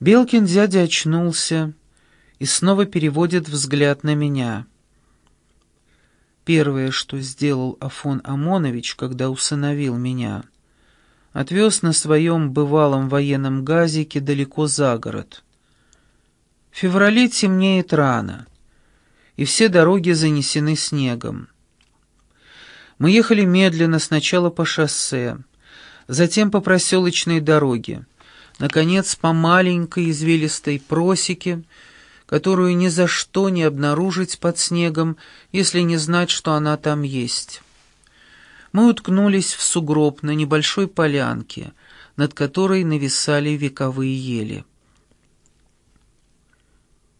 Белкин дядя очнулся и снова переводит взгляд на меня. Первое, что сделал Афон Амонович, когда усыновил меня, отвез на своем бывалом военном газике далеко за город. В феврале темнеет рано, и все дороги занесены снегом. Мы ехали медленно сначала по шоссе, затем по проселочной дороге, наконец по маленькой извилистой просеке, которую ни за что не обнаружить под снегом, если не знать, что она там есть. Мы уткнулись в сугроб на небольшой полянке, над которой нависали вековые ели.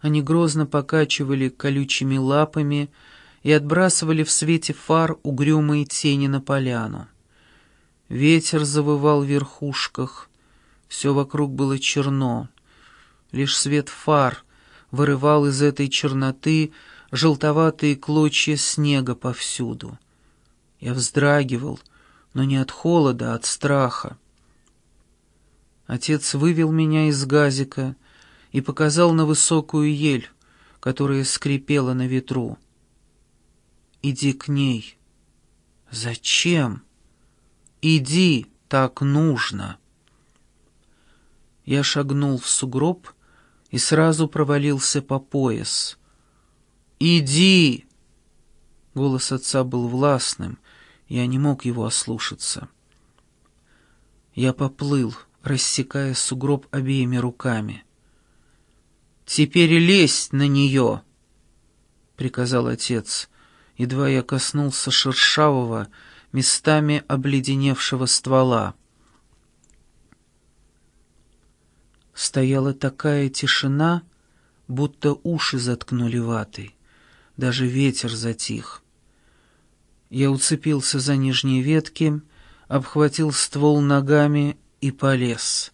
Они грозно покачивали колючими лапами и отбрасывали в свете фар угрюмые тени на поляну. Ветер завывал в верхушках, все вокруг было черно. Лишь свет фар вырывал из этой черноты желтоватые клочья снега повсюду. Я вздрагивал, но не от холода, а от страха. Отец вывел меня из газика и показал на высокую ель, которая скрипела на ветру. «Иди к ней». «Зачем?» «Иди, так нужно». Я шагнул в сугроб и сразу провалился по пояс. «Иди!» Голос отца был властным, я не мог его ослушаться. Я поплыл, рассекая сугроб обеими руками. «Теперь лезь на нее!» — приказал отец. Едва я коснулся шершавого, местами обледеневшего ствола. Стояла такая тишина, будто уши заткнули ватой. Даже ветер затих. Я уцепился за нижние ветки, обхватил ствол ногами и полез.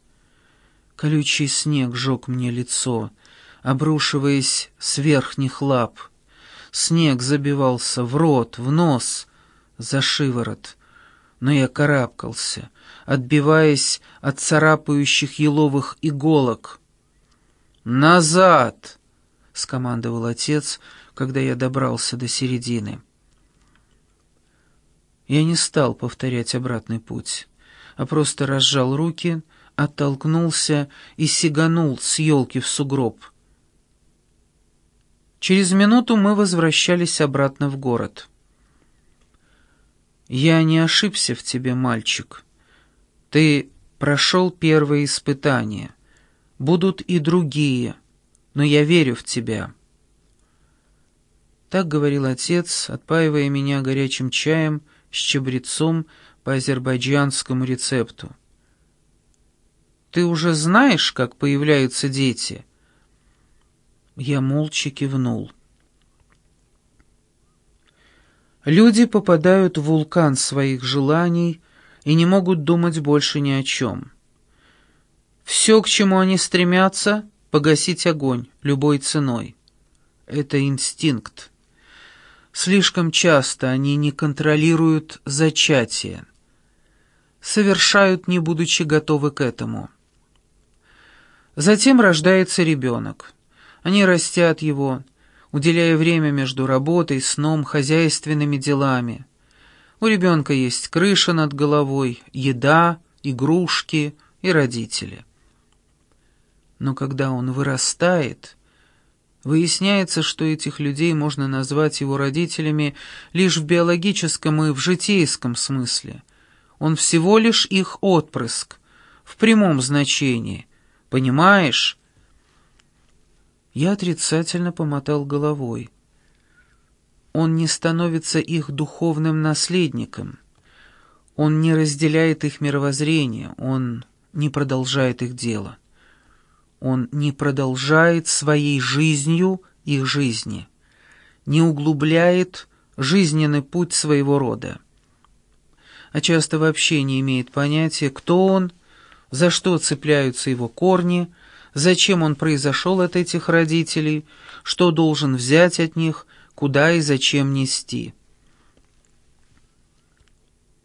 Колючий снег жег мне лицо, обрушиваясь с верхних лап. Снег забивался в рот, в нос, за шиворот. Но я карабкался, отбиваясь от царапающих еловых иголок. «Назад!» — скомандовал отец, когда я добрался до середины. Я не стал повторять обратный путь, а просто разжал руки, оттолкнулся и сиганул с елки в сугроб. Через минуту мы возвращались обратно в город. «Я не ошибся в тебе, мальчик. Ты прошел первое испытание. Будут и другие, но я верю в тебя». Так говорил отец, отпаивая меня горячим чаем с чабрецом по азербайджанскому рецепту. «Ты уже знаешь, как появляются дети?» Я молча кивнул. Люди попадают в вулкан своих желаний и не могут думать больше ни о чем. Все, к чему они стремятся, погасить огонь любой ценой. Это инстинкт. Слишком часто они не контролируют зачатие. Совершают, не будучи готовы к этому. Затем рождается ребенок. Они растят его, уделяя время между работой, сном, хозяйственными делами. У ребенка есть крыша над головой, еда, игрушки и родители. Но когда он вырастает, выясняется, что этих людей можно назвать его родителями лишь в биологическом и в житейском смысле. Он всего лишь их отпрыск, в прямом значении. Понимаешь? Я отрицательно помотал головой. Он не становится их духовным наследником. Он не разделяет их мировоззрение, он не продолжает их дело. Он не продолжает своей жизнью их жизни, не углубляет жизненный путь своего рода. А часто вообще не имеет понятия, кто он, за что цепляются его корни, зачем он произошел от этих родителей, что должен взять от них, куда и зачем нести.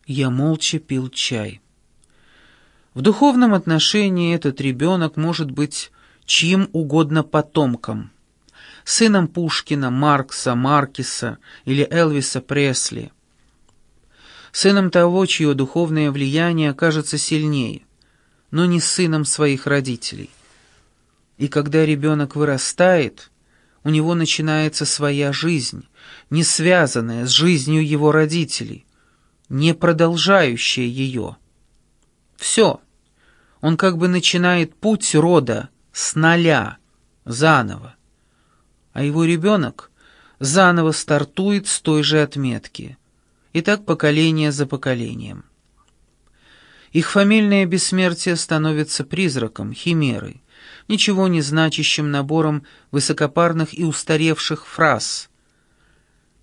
Я молча пил чай. В духовном отношении этот ребенок может быть чьим угодно потомкам, сыном Пушкина, Маркса, Маркиса или Элвиса Пресли, сыном того, чье духовное влияние окажется сильнее, но не сыном своих родителей. И когда ребенок вырастает, у него начинается своя жизнь, не связанная с жизнью его родителей, не продолжающая ее. Все. Он как бы начинает путь рода с нуля, заново. А его ребенок заново стартует с той же отметки. И так поколение за поколением. Их фамильное бессмертие становится призраком, химерой, ничего не значащим набором высокопарных и устаревших фраз.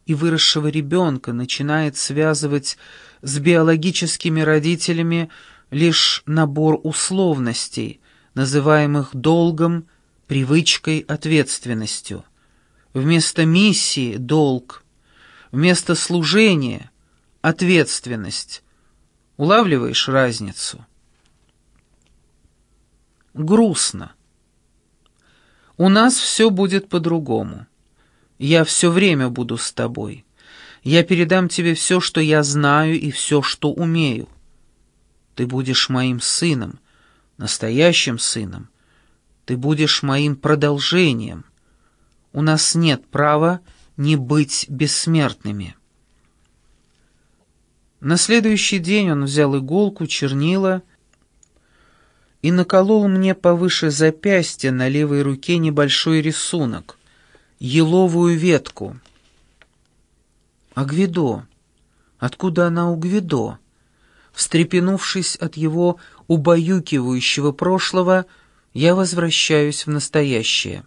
И выросшего ребенка начинает связывать с биологическими родителями лишь набор условностей, называемых долгом, привычкой, ответственностью. Вместо миссии — долг, вместо служения — ответственность. Улавливаешь разницу? Грустно. У нас все будет по-другому. Я все время буду с тобой. Я передам тебе все, что я знаю и все, что умею. Ты будешь моим сыном, настоящим сыном. Ты будешь моим продолжением. У нас нет права не быть бессмертными. На следующий день он взял иголку, чернила и наколол мне повыше запястья на левой руке небольшой рисунок — еловую ветку. А Гвидо? Откуда она у Гвидо? Встрепенувшись от его убаюкивающего прошлого, я возвращаюсь в настоящее.